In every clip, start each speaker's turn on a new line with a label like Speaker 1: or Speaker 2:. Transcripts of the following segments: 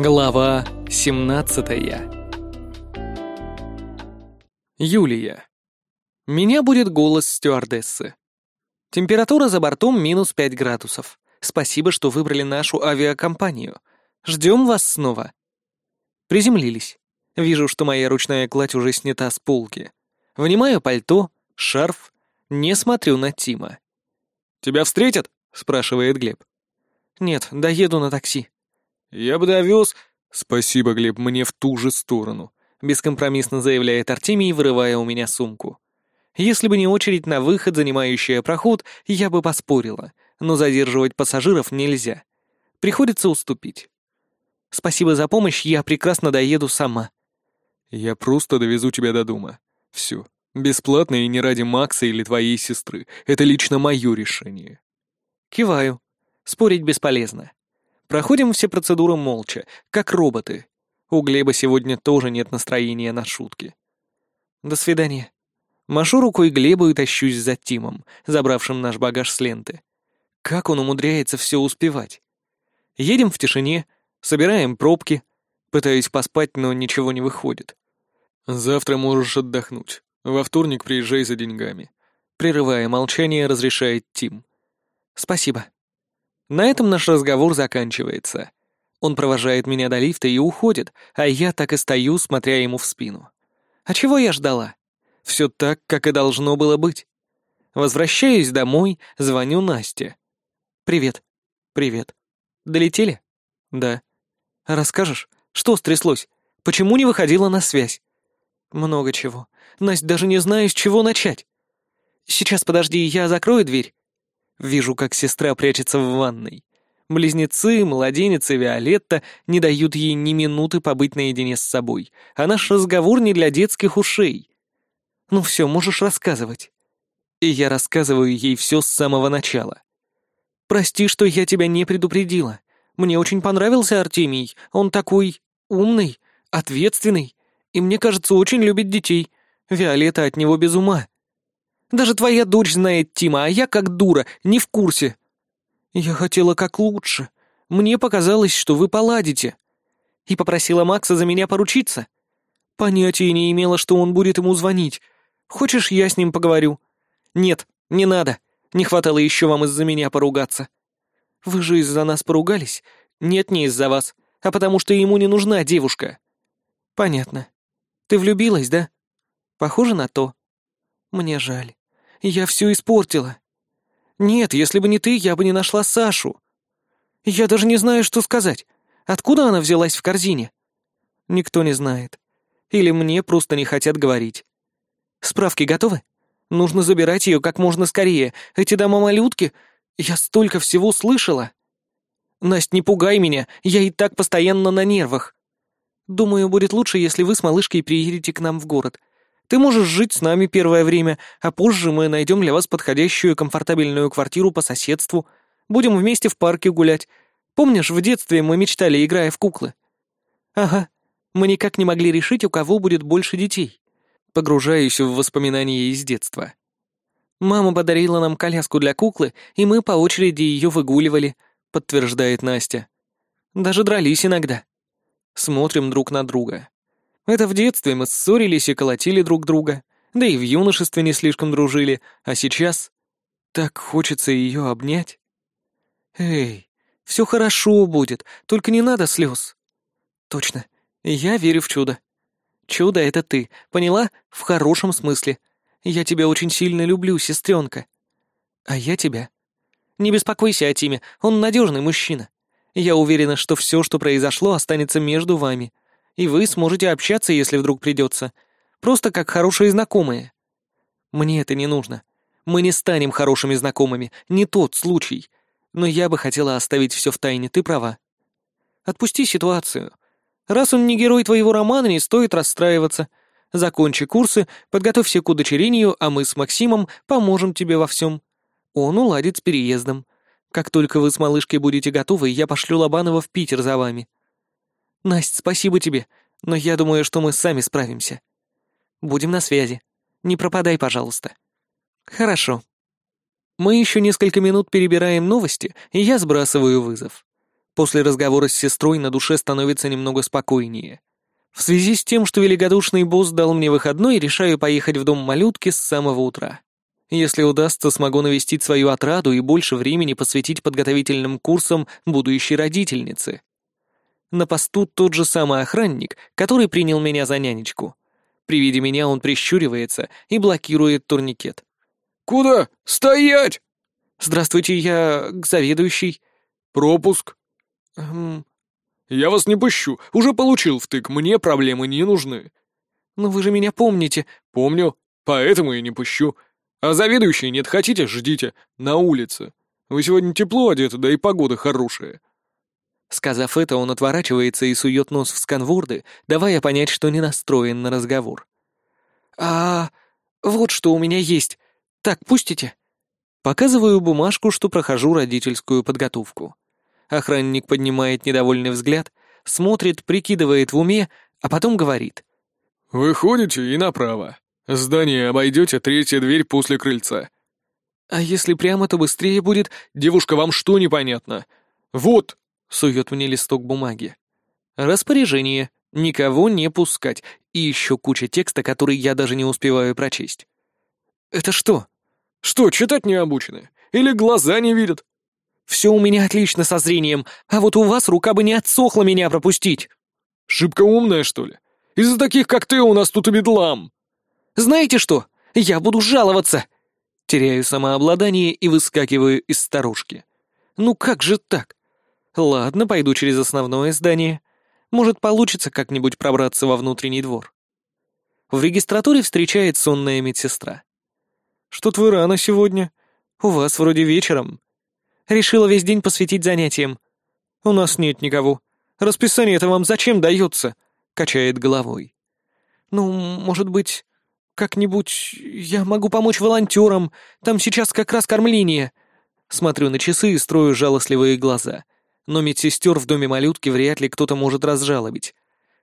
Speaker 1: Глава 17 Юлия. Меня будет голос стюардессы. Температура за бортом минус 5 градусов. Спасибо, что выбрали нашу авиакомпанию. Ждем вас снова. Приземлились. Вижу, что моя ручная кладь уже снята с полки. Вынимаю пальто, шарф, не смотрю на Тима. «Тебя встретят?» — спрашивает Глеб. «Нет, доеду на такси». «Я бы довез...» «Спасибо, Глеб, мне в ту же сторону», — бескомпромиссно заявляет Артемий, вырывая у меня сумку. Если бы не очередь на выход, занимающая проход, я бы поспорила, но задерживать пассажиров нельзя. Приходится уступить. Спасибо за помощь, я прекрасно доеду сама. Я просто довезу тебя до дома. Все. Бесплатно и не ради Макса или твоей сестры. Это лично мое решение. Киваю. Спорить бесполезно. Проходим все процедуры молча, как роботы. У Глеба сегодня тоже нет настроения на шутки. До свидания. Машу рукой Глебу и тащусь за Тимом, забравшим наш багаж с ленты. Как он умудряется все успевать? Едем в тишине, собираем пробки. Пытаюсь поспать, но ничего не выходит. Завтра можешь отдохнуть. Во вторник приезжай за деньгами. Прерывая молчание, разрешает Тим. Спасибо. На этом наш разговор заканчивается. Он провожает меня до лифта и уходит, а я так и стою, смотря ему в спину. А чего я ждала? Все так, как и должно было быть. Возвращаюсь домой, звоню Насте. «Привет». «Привет». «Долетели?» «Да». «Расскажешь, что стряслось? Почему не выходила на связь?» «Много чего. Настя, даже не знаю, с чего начать». «Сейчас подожди, я закрою дверь». Вижу, как сестра прячется в ванной. Близнецы, младенец и Виолетта не дают ей ни минуты побыть наедине с собой, а наш разговор не для детских ушей. Ну все, можешь рассказывать. И я рассказываю ей все с самого начала. Прости, что я тебя не предупредила. Мне очень понравился Артемий. Он такой умный, ответственный, и мне кажется, очень любит детей. Виолетта от него без ума. Даже твоя дочь знает Тима, а я, как дура, не в курсе. Я хотела как лучше. Мне показалось, что вы поладите. И попросила Макса за меня поручиться. Понятия не имела, что он будет ему звонить. Хочешь, я с ним поговорю? Нет, не надо. Не хватало еще вам из-за меня поругаться. Вы же из-за нас поругались? Нет, не из-за вас, а потому что ему не нужна девушка. Понятно. Ты влюбилась, да? Похоже на то. Мне жаль. Я все испортила. Нет, если бы не ты, я бы не нашла Сашу. Я даже не знаю, что сказать. Откуда она взялась в корзине? Никто не знает. Или мне просто не хотят говорить. Справки готовы? Нужно забирать ее как можно скорее. Эти дома-малютки... Я столько всего слышала. Насть, не пугай меня, я и так постоянно на нервах. Думаю, будет лучше, если вы с малышкой приедете к нам в город. Ты можешь жить с нами первое время, а позже мы найдем для вас подходящую комфортабельную квартиру по соседству. Будем вместе в парке гулять. Помнишь, в детстве мы мечтали, играя в куклы? Ага. Мы никак не могли решить, у кого будет больше детей. Погружаюсь в воспоминания из детства. Мама подарила нам коляску для куклы, и мы по очереди ее выгуливали, подтверждает Настя. Даже дрались иногда. Смотрим друг на друга. Это в детстве мы ссорились и колотили друг друга, да и в юношестве не слишком дружили, а сейчас так хочется ее обнять. Эй, все хорошо будет, только не надо слез. Точно, я верю в чудо. Чудо — это ты, поняла? В хорошем смысле. Я тебя очень сильно люблю, сестренка. А я тебя. Не беспокойся о Тиме, он надежный мужчина. Я уверена, что все, что произошло, останется между вами — и вы сможете общаться, если вдруг придется. Просто как хорошие знакомые. Мне это не нужно. Мы не станем хорошими знакомыми, не тот случай. Но я бы хотела оставить все в тайне, ты права. Отпусти ситуацию. Раз он не герой твоего романа, не стоит расстраиваться. Закончи курсы, подготовься к удочерению, а мы с Максимом поможем тебе во всем. Он уладит с переездом. Как только вы с малышкой будете готовы, я пошлю Лобанова в Питер за вами. Настя, спасибо тебе, но я думаю, что мы сами справимся. Будем на связи. Не пропадай, пожалуйста. Хорошо. Мы еще несколько минут перебираем новости, и я сбрасываю вызов. После разговора с сестрой на душе становится немного спокойнее. В связи с тем, что великодушный босс дал мне выходной, решаю поехать в дом малютки с самого утра. Если удастся, смогу навестить свою отраду и больше времени посвятить подготовительным курсам будущей родительницы. На посту тот же самый охранник, который принял меня за нянечку. При виде меня он прищуривается и блокирует турникет.
Speaker 2: «Куда? Стоять!»
Speaker 1: «Здравствуйте, я к заведующей».
Speaker 2: «Пропуск».
Speaker 1: Эм,
Speaker 2: «Я вас не пущу. Уже получил втык. Мне проблемы не нужны».
Speaker 1: «Ну вы же меня помните».
Speaker 2: «Помню. Поэтому и не пущу. А заведующей нет, хотите, ждите. На улице. Вы сегодня тепло одеты, да и погода хорошая».
Speaker 1: Сказав это, он отворачивается и сует нос в сканворды, давая понять, что не настроен на разговор. «А вот что у меня есть. Так, пустите?» Показываю бумажку, что прохожу родительскую подготовку. Охранник поднимает недовольный взгляд, смотрит, прикидывает в уме, а потом говорит.
Speaker 2: «Выходите и направо. Здание обойдете, третья дверь после крыльца».
Speaker 1: «А если прямо, то быстрее будет...»
Speaker 2: «Девушка, вам что непонятно? Вот!»
Speaker 1: — сует мне листок бумаги. «Распоряжение. Никого не пускать. И еще куча текста, который я даже не успеваю прочесть». «Это что?»
Speaker 2: «Что, читать не обучены? Или глаза не видят?»
Speaker 1: «Все у меня отлично со зрением, а вот у вас рука бы не отсохла меня пропустить».
Speaker 2: «Шибко умная, что ли? Из-за таких, как ты, у нас тут и бедлам».
Speaker 1: «Знаете что? Я буду жаловаться!» Теряю самообладание и выскакиваю из старушки. «Ну как же так? Ладно, пойду через основное здание. Может, получится как-нибудь пробраться во внутренний двор». В регистратуре встречает сонная медсестра. «Что-то вы рано сегодня. У вас вроде вечером». «Решила весь день посвятить занятиям». «У нас нет никого. Расписание это вам зачем дается?» — качает головой. «Ну, может быть, как-нибудь я могу помочь волонтерам. Там сейчас как раз кормление». Смотрю на часы и строю жалостливые глаза. Но медсестер в доме малютки вряд ли кто-то может разжалобить.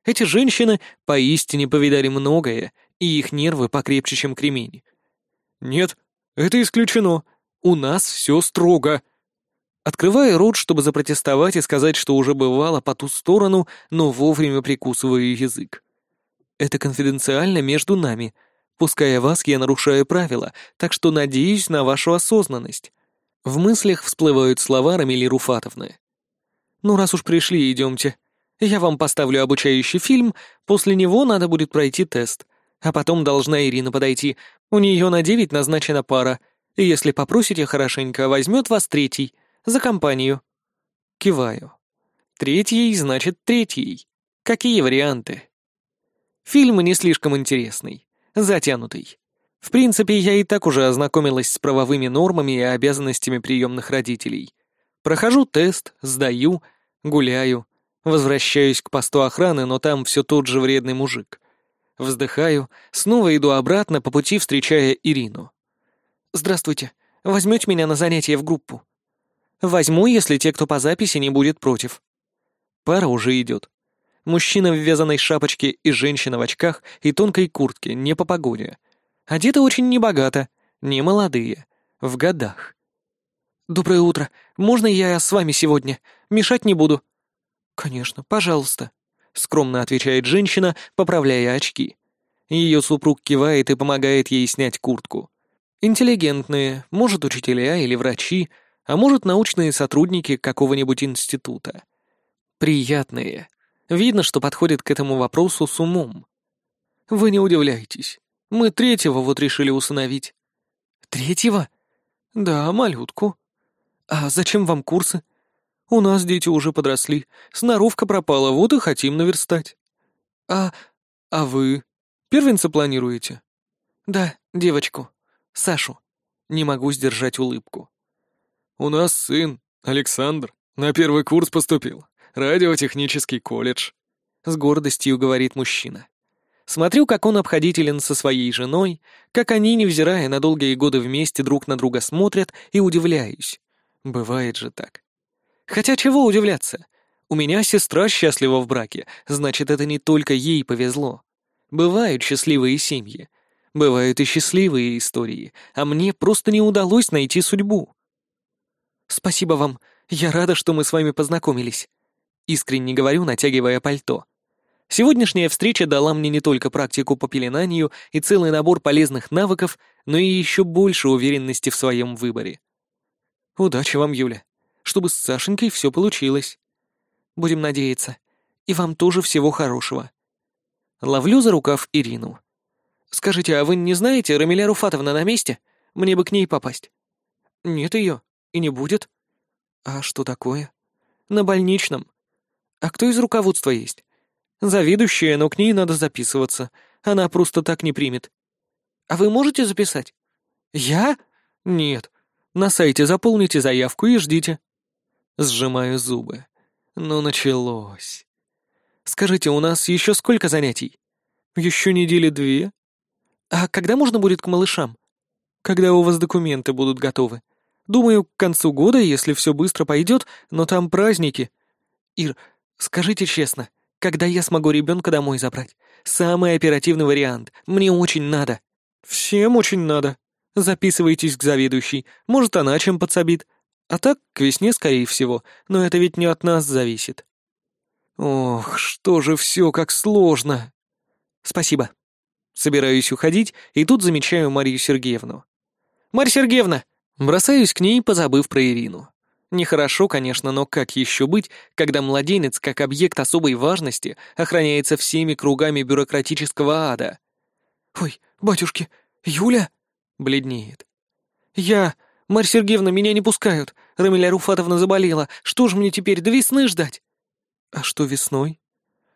Speaker 1: Эти женщины поистине повидали многое, и их нервы покрепче, чем кремень. «Нет, это исключено. У нас все строго». Открываю рот, чтобы запротестовать и сказать, что уже бывало по ту сторону, но вовремя прикусываю язык. Это конфиденциально между нами. Пуская вас, я нарушаю правила, так что надеюсь на вашу осознанность. В мыслях всплывают слова Рамили Руфатовны. «Ну, раз уж пришли, идемте. Я вам поставлю обучающий фильм, после него надо будет пройти тест. А потом должна Ирина подойти. У нее на девять назначена пара. И если попросите хорошенько, возьмет вас третий. За компанию. Киваю. Третий значит третий. Какие варианты? Фильм не слишком интересный. Затянутый. В принципе, я и так уже ознакомилась с правовыми нормами и обязанностями приемных родителей. Прохожу тест, сдаю, гуляю, возвращаюсь к посту охраны, но там все тот же вредный мужик. Вздыхаю, снова иду обратно, по пути встречая Ирину. «Здравствуйте. Возьмете меня на занятие в группу?» «Возьму, если те, кто по записи, не будет против». Пара уже идет. Мужчина в вязаной шапочке и женщина в очках и тонкой куртке, не по погоде. Одеты очень небогато, не молодые, в годах. «Доброе утро. Можно я с вами сегодня? Мешать не буду». «Конечно, пожалуйста», скромно отвечает женщина, поправляя очки. Ее супруг кивает и помогает ей снять куртку. Интеллигентные, может, учителя или врачи, а может, научные сотрудники какого-нибудь института. Приятные. Видно, что подходят к этому вопросу с умом. Вы не удивляйтесь. Мы третьего вот решили усыновить. Третьего? Да, малютку. А зачем вам курсы? У нас дети уже подросли, сноровка пропала, вот и хотим наверстать. А... а вы? Первенца планируете? Да, девочку. Сашу. Не могу сдержать улыбку.
Speaker 2: У нас сын, Александр, на первый курс поступил. Радиотехнический колледж.
Speaker 1: С гордостью говорит мужчина. Смотрю, как он обходителен со своей женой, как они, невзирая на долгие годы вместе, друг на друга смотрят, и удивляюсь. Бывает же так. Хотя чего удивляться? У меня сестра счастлива в браке, значит, это не только ей повезло. Бывают счастливые семьи. Бывают и счастливые истории, а мне просто не удалось найти судьбу. Спасибо вам. Я рада, что мы с вами познакомились. Искренне говорю, натягивая пальто. Сегодняшняя встреча дала мне не только практику по пеленанию и целый набор полезных навыков, но и еще больше уверенности в своем выборе. Удачи вам, Юля. Чтобы с Сашенькой все получилось. Будем надеяться. И вам тоже всего хорошего. Ловлю за рукав Ирину. Скажите, а вы не знаете, Рамиля Руфатовна на месте? Мне бы к ней попасть. Нет ее. И не будет. А что такое? На больничном. А кто из руководства есть? Заведующая, но к ней надо записываться. Она просто так не примет. А вы можете записать? Я? Нет. На сайте заполните заявку и ждите. Сжимаю зубы. Ну, началось. Скажите, у нас еще сколько занятий? Еще недели две. А когда можно будет к малышам? Когда у вас документы будут готовы. Думаю, к концу года, если все быстро пойдет, но там праздники. Ир, скажите честно, когда я смогу ребенка домой забрать? Самый оперативный вариант. Мне очень надо. Всем очень надо. Записывайтесь к заведующей. Может, она чем подсобит. А так, к весне, скорее всего. Но это ведь не от нас зависит. Ох, что же все как сложно. Спасибо. Собираюсь уходить, и тут замечаю Марию Сергеевну. «Марья Сергеевна!» Бросаюсь к ней, позабыв про Ирину. Нехорошо, конечно, но как еще быть, когда младенец, как объект особой важности, охраняется всеми кругами бюрократического ада? «Ой, батюшки, Юля?» — бледнеет. «Я... Марья Сергеевна, меня не пускают. Рамиля Руфатовна заболела. Что же мне теперь, до весны ждать?» «А что весной?»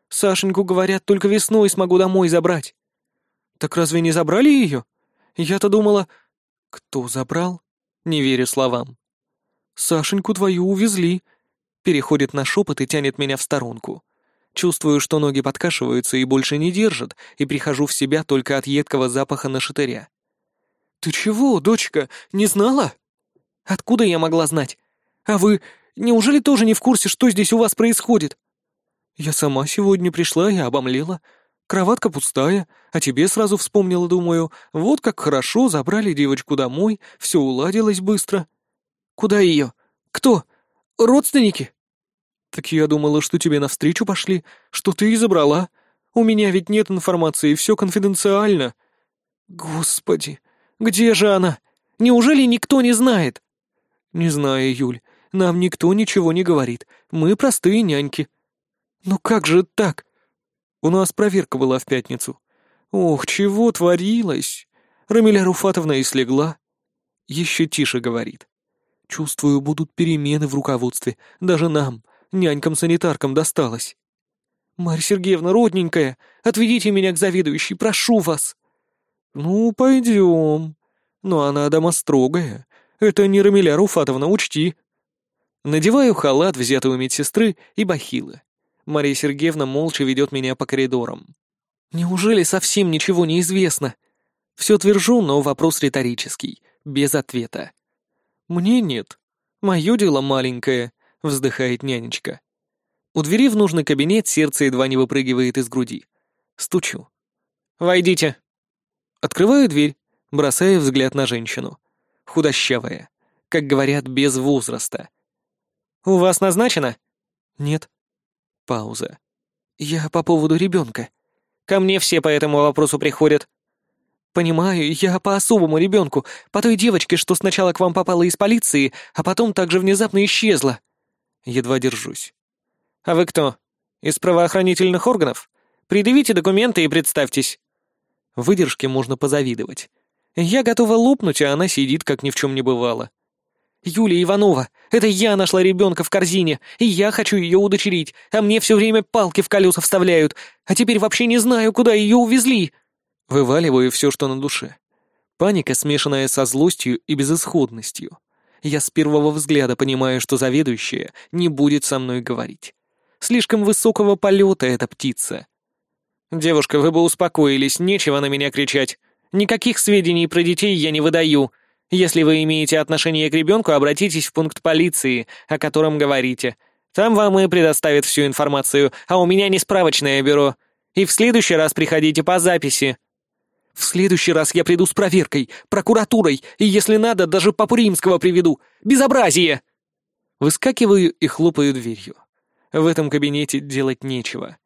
Speaker 1: «Сашеньку, говорят, только весной смогу домой забрать». «Так разве не забрали ее? Я-то думала...» «Кто забрал?» Не верю словам. «Сашеньку твою увезли», переходит на шепот и тянет меня в сторонку. Чувствую, что ноги подкашиваются и больше не держат, и прихожу в себя только от едкого запаха на шатыря. «Ты чего, дочка, не знала?» «Откуда я могла знать? А вы неужели тоже не в курсе, что здесь у вас происходит?» «Я сама сегодня пришла и обомлела. Кроватка пустая, а тебе сразу вспомнила, думаю, вот как хорошо, забрали девочку домой, все уладилось быстро». «Куда ее? Кто? Родственники?» «Так я думала, что тебе навстречу пошли, что ты и забрала. У меня ведь нет информации, все конфиденциально». «Господи, где же она? Неужели никто не знает?» «Не знаю, Юль, нам никто ничего не говорит. Мы простые няньки». «Ну как же так?» «У нас проверка была в пятницу». «Ох, чего творилось?» Рамиля Руфатовна и слегла. Еще тише говорит. Чувствую, будут перемены в руководстве. Даже нам, нянькам-санитаркам, досталось. Марья Сергеевна, родненькая, отведите меня к заведующей, прошу вас. Ну, пойдем. Но она дома строгая. Это не Рамиля Руфатовна, учти. Надеваю халат, взятый у медсестры, и бахилы. Мария Сергеевна молча ведет меня по коридорам. Неужели совсем ничего не известно? Все твержу, но вопрос риторический, без ответа. «Мне нет. Мое дело маленькое», — вздыхает нянечка. У двери в нужный кабинет сердце едва не выпрыгивает из груди. Стучу. «Войдите». Открываю дверь, бросая взгляд на женщину. Худощавая. Как говорят, без возраста. «У вас назначено?» «Нет». Пауза. «Я по поводу ребенка. Ко мне все по этому вопросу приходят. «Понимаю, я по особому ребенку, по той девочке, что сначала к вам попала из полиции, а потом также внезапно исчезла». Едва держусь. «А вы кто? Из правоохранительных органов? Предъявите документы и представьтесь». Выдержке можно позавидовать. Я готова лопнуть, а она сидит, как ни в чем не бывало. «Юлия Иванова, это я нашла ребенка в корзине, и я хочу ее удочерить, а мне все время палки в колеса вставляют, а теперь вообще не знаю, куда ее увезли». Вываливаю все, что на душе. Паника, смешанная со злостью и безысходностью. Я с первого взгляда понимаю, что заведующая не будет со мной говорить. Слишком высокого полета эта птица. «Девушка, вы бы успокоились, нечего на меня кричать. Никаких сведений про детей я не выдаю. Если вы имеете отношение к ребенку, обратитесь в пункт полиции, о котором говорите. Там вам и предоставят всю информацию, а у меня не справочное бюро. И в следующий раз приходите по записи». В следующий раз я приду с проверкой, прокуратурой, и, если надо, даже Папу Римского приведу. Безобразие!» Выскакиваю и хлопаю дверью. В этом кабинете делать нечего.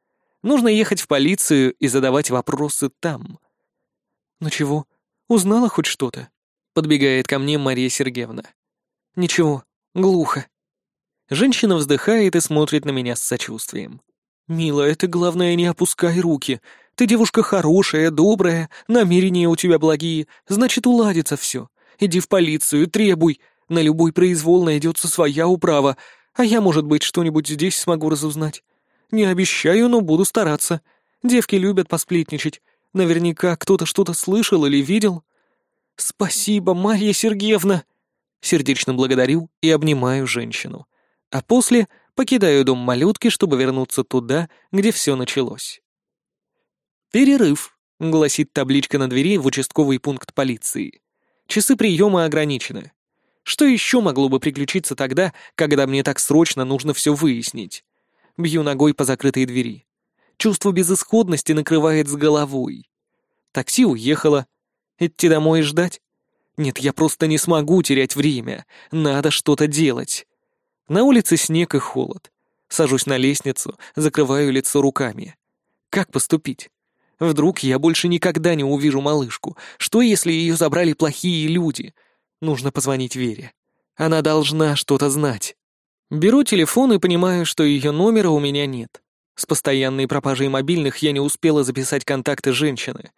Speaker 1: Нужно ехать в полицию и задавать вопросы там. «Ну чего, узнала хоть что-то?» — подбегает ко мне Мария Сергеевна. «Ничего, глухо». Женщина вздыхает и смотрит на меня с сочувствием. «Милая, ты, главное, не опускай руки. Ты девушка хорошая, добрая, намерения у тебя благие, значит, уладится все. Иди в полицию, требуй. На любой произвол найдется своя управа, а я, может быть, что-нибудь здесь смогу разузнать. Не обещаю, но буду стараться. Девки любят посплетничать. Наверняка кто-то что-то слышал или видел. Спасибо, Марья Сергеевна. Сердечно благодарю и обнимаю женщину. А после покидаю дом малютки, чтобы вернуться туда, где все началось. «Перерыв», — гласит табличка на двери в участковый пункт полиции. Часы приема ограничены. Что еще могло бы приключиться тогда, когда мне так срочно нужно все выяснить? Бью ногой по закрытой двери. Чувство безысходности накрывает с головой. Такси уехало. Идти домой и ждать? Нет, я просто не смогу терять время. Надо что-то делать. На улице снег и холод. Сажусь на лестницу, закрываю лицо руками. Как поступить? Вдруг я больше никогда не увижу малышку? Что, если ее забрали плохие люди? Нужно позвонить Вере. Она должна что-то знать. Беру телефон и понимаю, что ее номера у меня нет. С постоянной пропажей мобильных я не успела записать контакты женщины.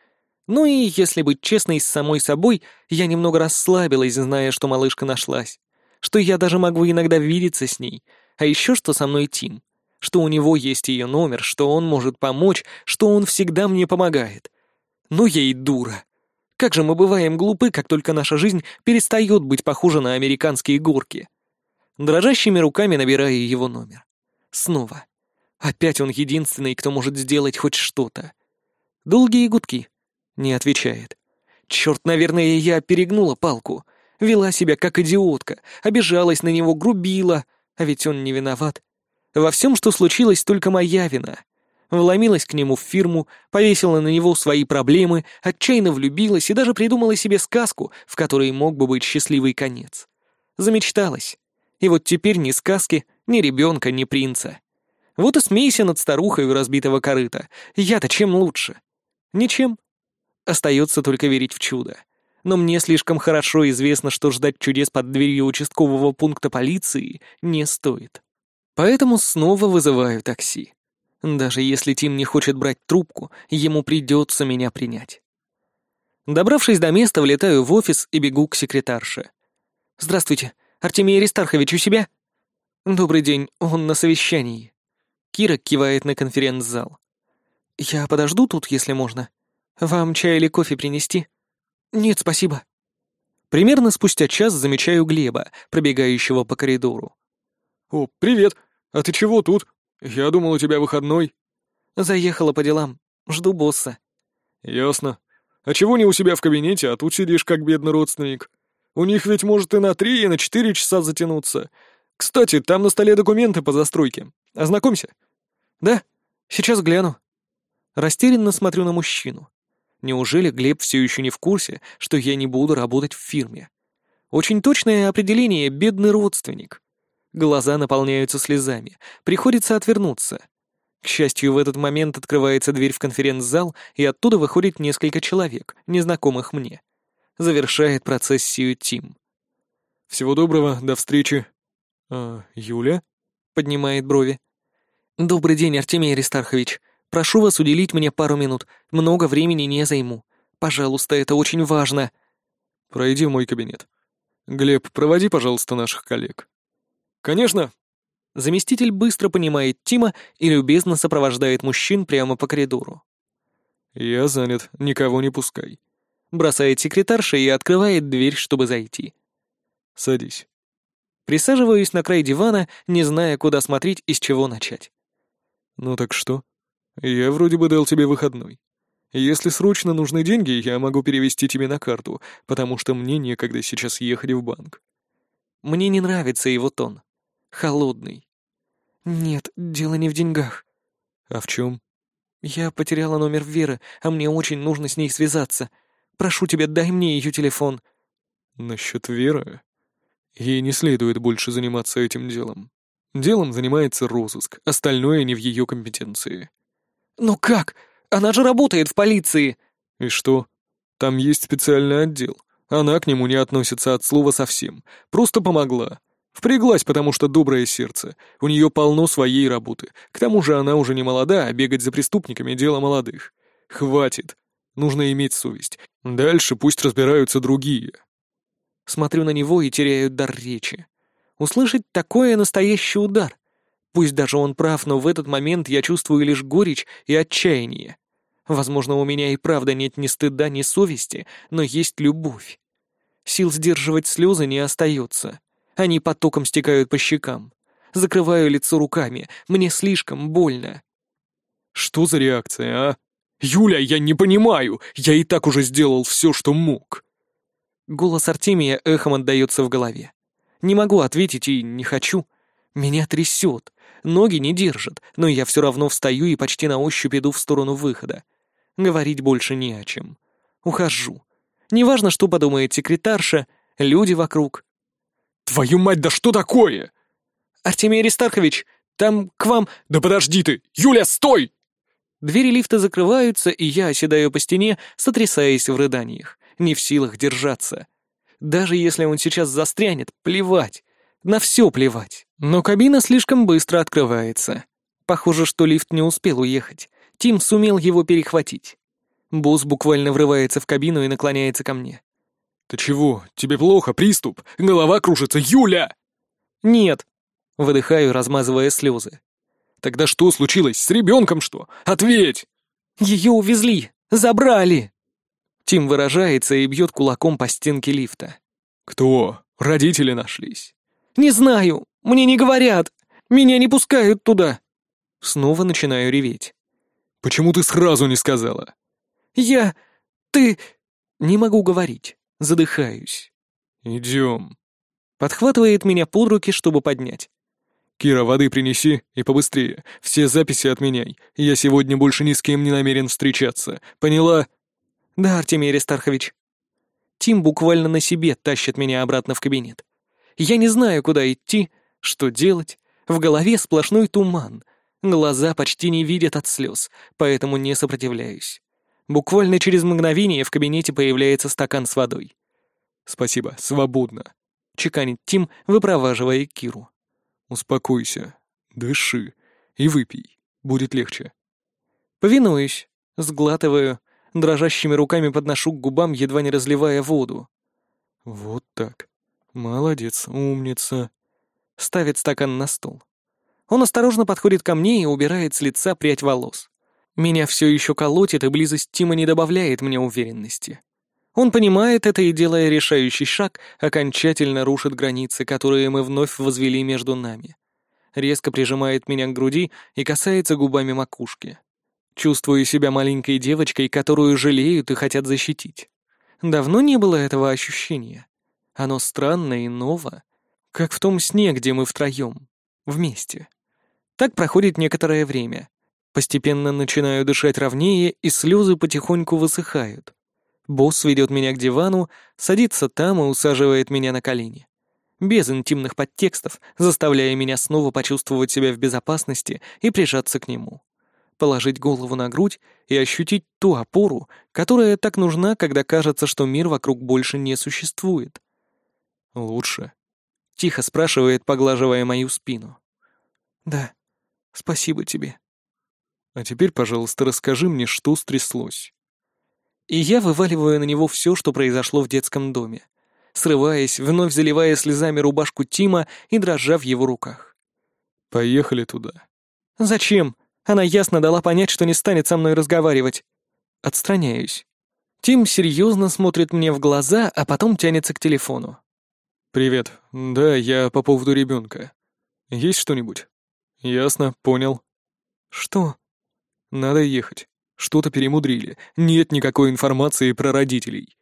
Speaker 1: Ну и, если быть честной с самой собой, я немного расслабилась, зная, что малышка нашлась. Что я даже могу иногда видеться с ней. А еще что со мной Тим. Что у него есть ее номер, что он может помочь, что он всегда мне помогает. Ну я и дура. Как же мы бываем глупы, как только наша жизнь перестает быть похожа на американские горки. Дрожащими руками набираю его номер. Снова. Опять он единственный, кто может сделать хоть что-то. Долгие гудки. Не отвечает. Черт, наверное, я перегнула палку. Вела себя как идиотка, обижалась на него, грубила, а ведь он не виноват. Во всем, что случилось, только моя вина вломилась к нему в фирму, повесила на него свои проблемы, отчаянно влюбилась и даже придумала себе сказку, в которой мог бы быть счастливый конец. Замечталась. И вот теперь ни сказки, ни ребенка, ни принца. Вот и смейся над старухой у разбитого корыта. Я-то чем лучше? Ничем. Остается только верить в чудо. Но мне слишком хорошо известно, что ждать чудес под дверью участкового пункта полиции не стоит. Поэтому снова вызываю такси. Даже если Тим не хочет брать трубку, ему придется меня принять. Добравшись до места, влетаю в офис и бегу к секретарше. «Здравствуйте, Артемий Аристархович у себя?» «Добрый день, он на совещании». Кира кивает на конференц-зал. «Я подожду тут, если можно. Вам чай или кофе принести?» «Нет, спасибо». Примерно спустя час замечаю Глеба, пробегающего по коридору.
Speaker 2: «О, привет! А ты чего тут?» «Я думал, у тебя выходной».
Speaker 1: «Заехала по делам. Жду босса».
Speaker 2: «Ясно. А чего не у себя в кабинете, а тут сидишь как бедный родственник? У них ведь может и на три, и на четыре часа затянуться. Кстати, там на столе документы по застройке. Ознакомься».
Speaker 1: «Да, сейчас гляну». Растерянно смотрю на мужчину. Неужели Глеб все еще не в курсе, что я не буду работать в фирме? Очень точное определение «бедный родственник». Глаза наполняются слезами. Приходится отвернуться. К счастью, в этот момент открывается дверь в конференц-зал, и оттуда выходит несколько человек, незнакомых мне. Завершает процессию Тим.
Speaker 2: «Всего доброго, до встречи». «А, Юля?» — поднимает брови.
Speaker 1: «Добрый день, Артемий Аристархович. Прошу вас уделить мне пару минут. Много времени не займу. Пожалуйста, это очень важно».
Speaker 2: «Пройди в мой кабинет. Глеб, проводи, пожалуйста, наших коллег». «Конечно!»
Speaker 1: Заместитель быстро понимает Тима и любезно сопровождает мужчин прямо по коридору.
Speaker 2: «Я занят, никого не пускай», —
Speaker 1: бросает секретарша и открывает дверь, чтобы зайти.
Speaker 2: «Садись».
Speaker 1: Присаживаюсь на край дивана, не зная, куда смотреть и с чего начать.
Speaker 2: «Ну так что? Я вроде бы дал тебе выходной. Если срочно нужны деньги, я могу перевести тебе на карту, потому что мне некогда сейчас ехать в банк».
Speaker 1: Мне не нравится его тон холодный. «Нет, дело не в деньгах».
Speaker 2: «А в чем?»
Speaker 1: «Я потеряла номер Веры, а мне очень нужно с ней связаться. Прошу тебя, дай мне ее телефон».
Speaker 2: «Насчет Веры? Ей не следует больше заниматься этим делом. Делом занимается розыск, остальное не в ее компетенции.
Speaker 1: «Ну как? Она же работает в полиции!»
Speaker 2: «И что? Там есть специальный отдел. Она к нему не относится от слова совсем. Просто помогла. Впряглась, потому что доброе сердце. У нее полно своей работы. К тому же она уже не молода, а бегать за преступниками — дело молодых. Хватит. Нужно иметь совесть. Дальше пусть разбираются другие.
Speaker 1: Смотрю на него и теряю дар речи. Услышать такое — настоящий удар. Пусть даже он прав, но в этот момент я чувствую лишь горечь и отчаяние. Возможно, у меня и правда нет ни стыда, ни совести, но есть любовь. Сил сдерживать слезы не остается. Они потоком стекают по щекам. Закрываю лицо руками. Мне слишком больно.
Speaker 2: Что за реакция, а? Юля, я не понимаю. Я и так уже сделал все, что мог.
Speaker 1: Голос Артемия эхом отдается в голове. Не могу ответить и не хочу. Меня трясет. Ноги не держат, но я все равно встаю и почти на ощупь иду в сторону выхода. Говорить больше не о чем. Ухожу. Неважно, что подумает секретарша, люди вокруг.
Speaker 2: «Твою мать, да что такое?»
Speaker 1: «Артемий Аристархович, там к вам...»
Speaker 2: «Да подожди ты! Юля, стой!»
Speaker 1: Двери лифта закрываются, и я оседаю по стене, сотрясаясь в рыданиях, не в силах держаться. Даже если он сейчас застрянет, плевать. На все плевать. Но кабина слишком быстро открывается. Похоже, что лифт не успел уехать. Тим сумел его перехватить. Босс буквально врывается в кабину и наклоняется ко мне.
Speaker 2: «Ты чего? Тебе плохо? Приступ? Голова кружится? Юля!»
Speaker 1: «Нет!» — выдыхаю, размазывая слезы.
Speaker 2: «Тогда что случилось? С ребенком что? Ответь!»
Speaker 1: «Ее увезли! Забрали!» Тим выражается и бьет кулаком по стенке лифта.
Speaker 2: «Кто? Родители нашлись?»
Speaker 1: «Не знаю! Мне не говорят! Меня не пускают туда!» Снова начинаю реветь.
Speaker 2: «Почему ты сразу не сказала?»
Speaker 1: «Я... ты...» Не могу говорить. Задыхаюсь.
Speaker 2: «Идем».
Speaker 1: Подхватывает меня под руки, чтобы поднять.
Speaker 2: «Кира, воды принеси и побыстрее. Все записи отменяй. Я сегодня больше ни с кем не намерен встречаться. Поняла?»
Speaker 1: «Да, Артемий Аристархович». Тим буквально на себе тащит меня обратно в кабинет. Я не знаю, куда идти, что делать. В голове сплошной туман. Глаза почти не видят от слез, поэтому не сопротивляюсь. Буквально через мгновение в кабинете появляется стакан с водой.
Speaker 2: «Спасибо, свободно», —
Speaker 1: чеканит Тим, выпроваживая Киру.
Speaker 2: «Успокойся, дыши и выпей, будет легче».
Speaker 1: Повинуюсь, сглатываю, дрожащими руками подношу к губам, едва не разливая воду.
Speaker 2: «Вот так. Молодец, умница».
Speaker 1: Ставит стакан на стол. Он осторожно подходит ко мне и убирает с лица прядь волос. Меня все еще колотит, и близость Тима не добавляет мне уверенности. Он понимает это и, делая решающий шаг, окончательно рушит границы, которые мы вновь возвели между нами. Резко прижимает меня к груди и касается губами макушки. Чувствую себя маленькой девочкой, которую жалеют и хотят защитить. Давно не было этого ощущения. Оно странно и ново, как в том сне, где мы втроем, вместе. Так проходит некоторое время — Постепенно начинаю дышать ровнее, и слезы потихоньку высыхают. Босс ведет меня к дивану, садится там и усаживает меня на колени. Без интимных подтекстов, заставляя меня снова почувствовать себя в безопасности и прижаться к нему. Положить голову на грудь и ощутить ту опору, которая так нужна, когда кажется, что мир вокруг больше не существует.
Speaker 2: «Лучше?»
Speaker 1: — тихо спрашивает, поглаживая мою спину. «Да, спасибо тебе».
Speaker 2: А теперь, пожалуйста, расскажи мне, что стряслось.
Speaker 1: И я вываливаю на него все, что произошло в детском доме, срываясь, вновь заливая слезами рубашку Тима и дрожа в его руках.
Speaker 2: Поехали туда.
Speaker 1: Зачем? Она ясно дала понять, что не станет со мной разговаривать. Отстраняюсь. Тим серьезно смотрит мне в глаза, а потом тянется к телефону.
Speaker 2: «Привет. Да, я по поводу ребенка. Есть что-нибудь?» «Ясно, понял».
Speaker 1: «Что?»
Speaker 2: Надо ехать. Что-то перемудрили. Нет никакой информации про родителей.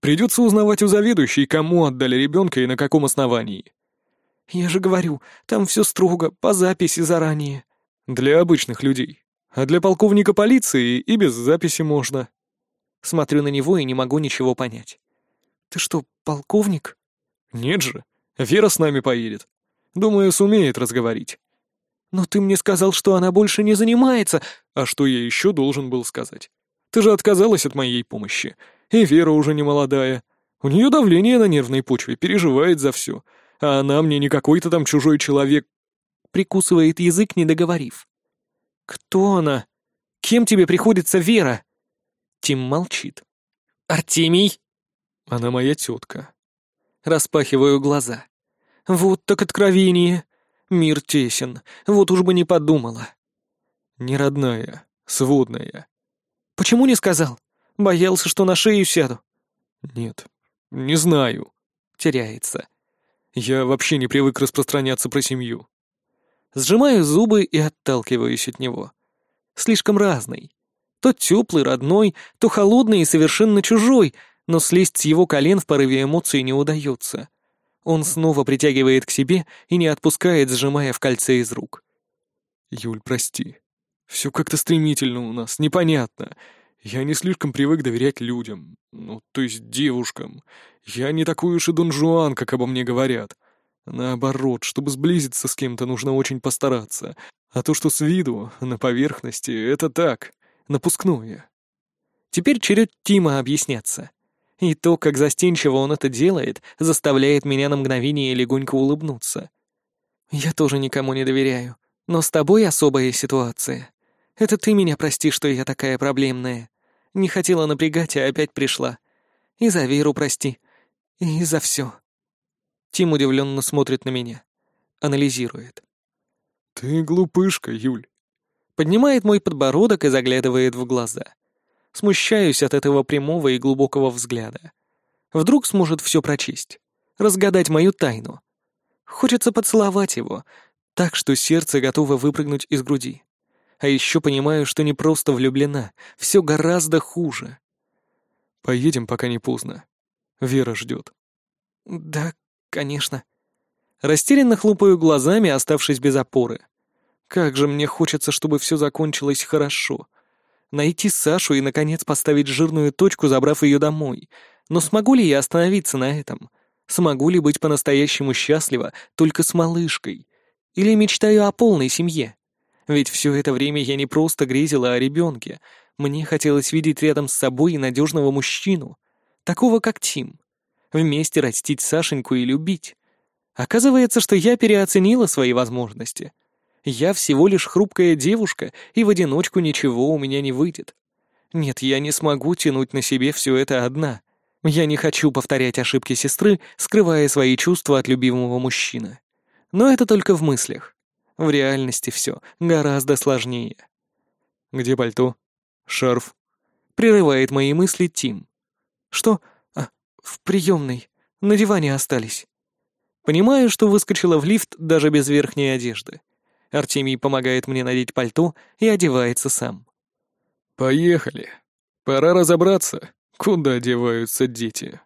Speaker 2: Придется узнавать у заведующей, кому отдали ребенка и на каком основании.
Speaker 1: Я же говорю, там все строго, по записи заранее.
Speaker 2: Для обычных людей. А для полковника полиции и без записи можно.
Speaker 1: Смотрю на него и не могу ничего понять. Ты что, полковник?
Speaker 2: Нет же. Вера с нами поедет. Думаю, сумеет разговорить».
Speaker 1: «Но ты мне сказал, что она больше не занимается...»
Speaker 2: «А что я еще должен был сказать? Ты же отказалась от моей помощи. И Вера уже не молодая. У нее давление на нервной почве, переживает за все. А она мне не какой-то там чужой человек».
Speaker 1: Прикусывает язык, не договорив. «Кто она? Кем тебе приходится Вера?» Тим молчит. «Артемий?»
Speaker 2: «Она моя тетка».
Speaker 1: Распахиваю глаза. «Вот так откровение. Мир тесен. Вот уж бы не подумала».
Speaker 2: «Не родная, сводная».
Speaker 1: «Почему не сказал? Боялся, что на шею сяду».
Speaker 2: «Нет, не знаю».
Speaker 1: Теряется.
Speaker 2: «Я вообще не привык распространяться про семью».
Speaker 1: Сжимаю зубы и отталкиваюсь от него. Слишком разный. То теплый, родной, то холодный и совершенно чужой, но слезть с его колен в порыве эмоций не удается. Он снова притягивает к себе и не отпускает, сжимая в кольце из рук.
Speaker 2: «Юль, прости. Все как-то стремительно у нас, непонятно. Я не слишком привык доверять людям, ну, то есть девушкам. Я не такой уж и Дон Жуан, как обо мне говорят. Наоборот, чтобы сблизиться с кем-то, нужно очень постараться. А то, что с виду, на поверхности, это так, напускное.
Speaker 1: Теперь черед Тима объясняться. И то, как застенчиво он это делает, заставляет меня на мгновение легонько улыбнуться. Я тоже никому не доверяю, но с тобой особая ситуация. Это ты меня прости, что я такая проблемная. Не хотела напрягать, а опять пришла. И за Веру прости. И за все. Тим удивленно смотрит на меня. Анализирует.
Speaker 2: «Ты глупышка, Юль».
Speaker 1: Поднимает мой подбородок и заглядывает в глаза. Смущаюсь от этого прямого и глубокого взгляда. Вдруг сможет все прочесть, разгадать мою тайну. Хочется поцеловать его, так что сердце готово выпрыгнуть из груди. А еще понимаю, что не просто влюблена, все гораздо хуже.
Speaker 2: Поедем, пока не поздно. Вера ждет.
Speaker 1: Да, конечно. Растерянно хлопаю глазами, оставшись без опоры. Как же мне хочется, чтобы все закончилось хорошо. Найти Сашу и, наконец, поставить жирную точку, забрав ее домой. Но смогу ли я остановиться на этом? Смогу ли быть по-настоящему счастлива только с малышкой? Или мечтаю о полной семье? Ведь все это время я не просто грезила о ребенке. Мне хотелось видеть рядом с собой и надежного мужчину. Такого, как Тим. Вместе растить Сашеньку и любить. Оказывается, что я переоценила свои возможности. Я всего лишь хрупкая девушка, и в одиночку ничего у меня не выйдет. Нет, я не смогу тянуть на себе все это одна. Я не хочу повторять ошибки сестры, скрывая свои чувства от любимого мужчины. Но это только в мыслях. В реальности все гораздо сложнее.
Speaker 2: «Где пальто? Шарф?»
Speaker 1: Прерывает мои мысли Тим. «Что? А, в приемной. На диване остались». Понимаю, что выскочила в лифт даже без верхней одежды. Артемий помогает мне надеть пальто и одевается сам.
Speaker 2: «Поехали. Пора разобраться, куда одеваются дети».